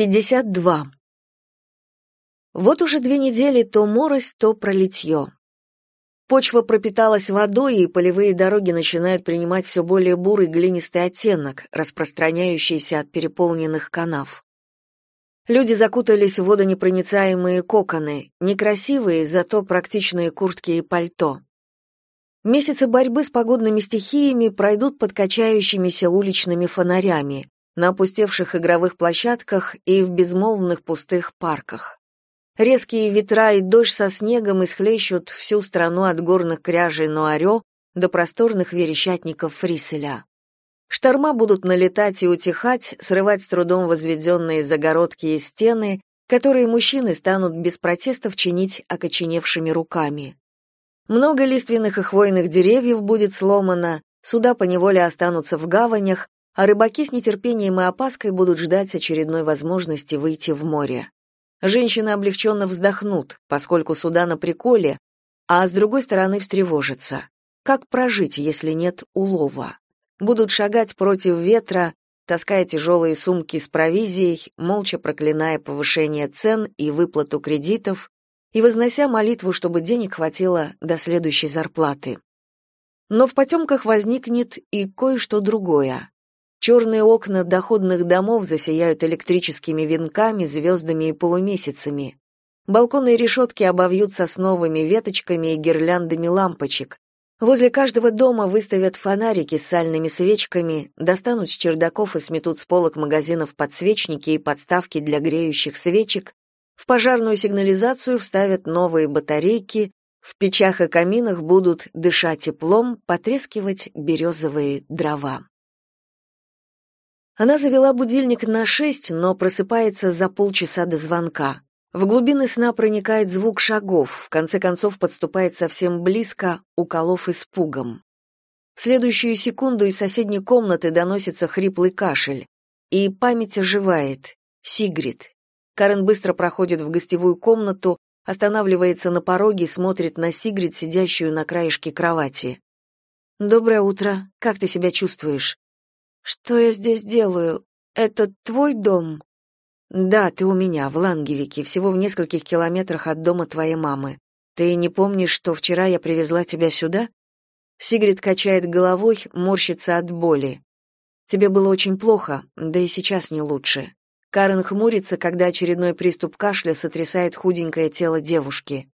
52. Вот уже две недели то морось, то пролитье. Почва пропиталась водой, и полевые дороги начинают принимать все более бурый глинистый оттенок, распространяющийся от переполненных канав. Люди закутались в водонепроницаемые коконы, некрасивые, зато практичные куртки и пальто. Месяцы борьбы с погодными стихиями пройдут под качающимися уличными фонарями, на опустевших игровых площадках и в безмолвных пустых парках. Резкие ветра и дождь со снегом исхлещут всю страну от горных кряжей Нуарео до просторных верещатников Фриселя. Шторма будут налетать и утихать, срывать с трудом возведенные загородки и стены, которые мужчины станут без протестов чинить окоченевшими руками. Много лиственных и хвойных деревьев будет сломано, суда поневоле останутся в гаванях, а рыбаки с нетерпением и опаской будут ждать очередной возможности выйти в море. Женщины облегченно вздохнут, поскольку суда на приколе, а с другой стороны встревожатся. Как прожить, если нет улова? Будут шагать против ветра, таская тяжелые сумки с провизией, молча проклиная повышение цен и выплату кредитов и вознося молитву, чтобы денег хватило до следующей зарплаты. Но в потемках возникнет и кое-что другое. Черные окна доходных домов засияют электрическими венками, звездами и полумесяцами. Балконные решетки обовьют сосновыми веточками и гирляндами лампочек. Возле каждого дома выставят фонарики с сальными свечками, достанут с чердаков и сметут с полок магазинов подсвечники и подставки для греющих свечек, в пожарную сигнализацию вставят новые батарейки, в печах и каминах будут, дышать теплом, потрескивать березовые дрова. Она завела будильник на шесть, но просыпается за полчаса до звонка. В глубины сна проникает звук шагов, в конце концов подступает совсем близко, уколов испугом. В следующую секунду из соседней комнаты доносится хриплый кашель, и память оживает. Сигрид. Карен быстро проходит в гостевую комнату, останавливается на пороге и смотрит на Сигрид, сидящую на краешке кровати. «Доброе утро. Как ты себя чувствуешь?» Что я здесь делаю? Это твой дом? Да, ты у меня в Лангевике, всего в нескольких километрах от дома твоей мамы. Ты не помнишь, что вчера я привезла тебя сюда? Сигрид качает головой, морщится от боли. Тебе было очень плохо, да и сейчас не лучше. Карен хмурится, когда очередной приступ кашля сотрясает худенькое тело девушки.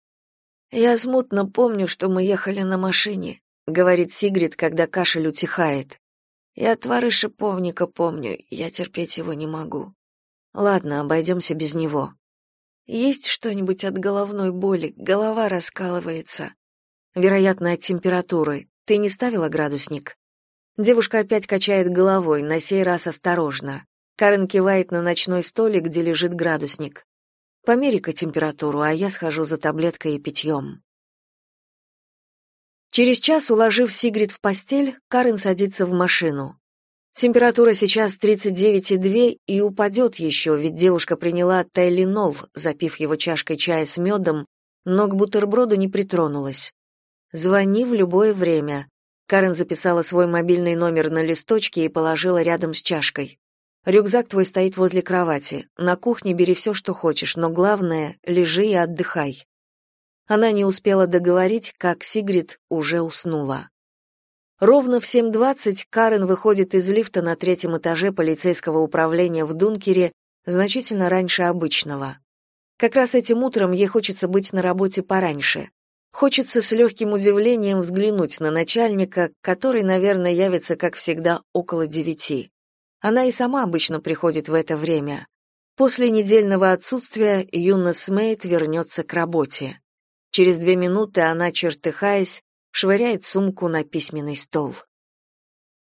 Я смутно помню, что мы ехали на машине, говорит Сигрид, когда кашель утихает. Я отвары шиповника помню, я терпеть его не могу. Ладно, обойдемся без него. Есть что-нибудь от головной боли? Голова раскалывается. Вероятно, от температуры. Ты не ставила градусник? Девушка опять качает головой, на сей раз осторожно. Карен кивает на ночной столик, где лежит градусник. Помери-ка температуру, а я схожу за таблеткой и питьем». Через час, уложив Сигрид в постель, Карен садится в машину. Температура сейчас 39,2 и упадет еще, ведь девушка приняла тайленол, запив его чашкой чая с медом, но к бутерброду не притронулась. «Звони в любое время». Карен записала свой мобильный номер на листочке и положила рядом с чашкой. «Рюкзак твой стоит возле кровати. На кухне бери все, что хочешь, но главное — лежи и отдыхай». Она не успела договорить, как Сигрид уже уснула. Ровно в 7.20 Карен выходит из лифта на третьем этаже полицейского управления в Дункере значительно раньше обычного. Как раз этим утром ей хочется быть на работе пораньше. Хочется с легким удивлением взглянуть на начальника, который, наверное, явится, как всегда, около девяти. Она и сама обычно приходит в это время. После недельного отсутствия Юна Смейт вернется к работе. Через две минуты она, чертыхаясь, швыряет сумку на письменный стол.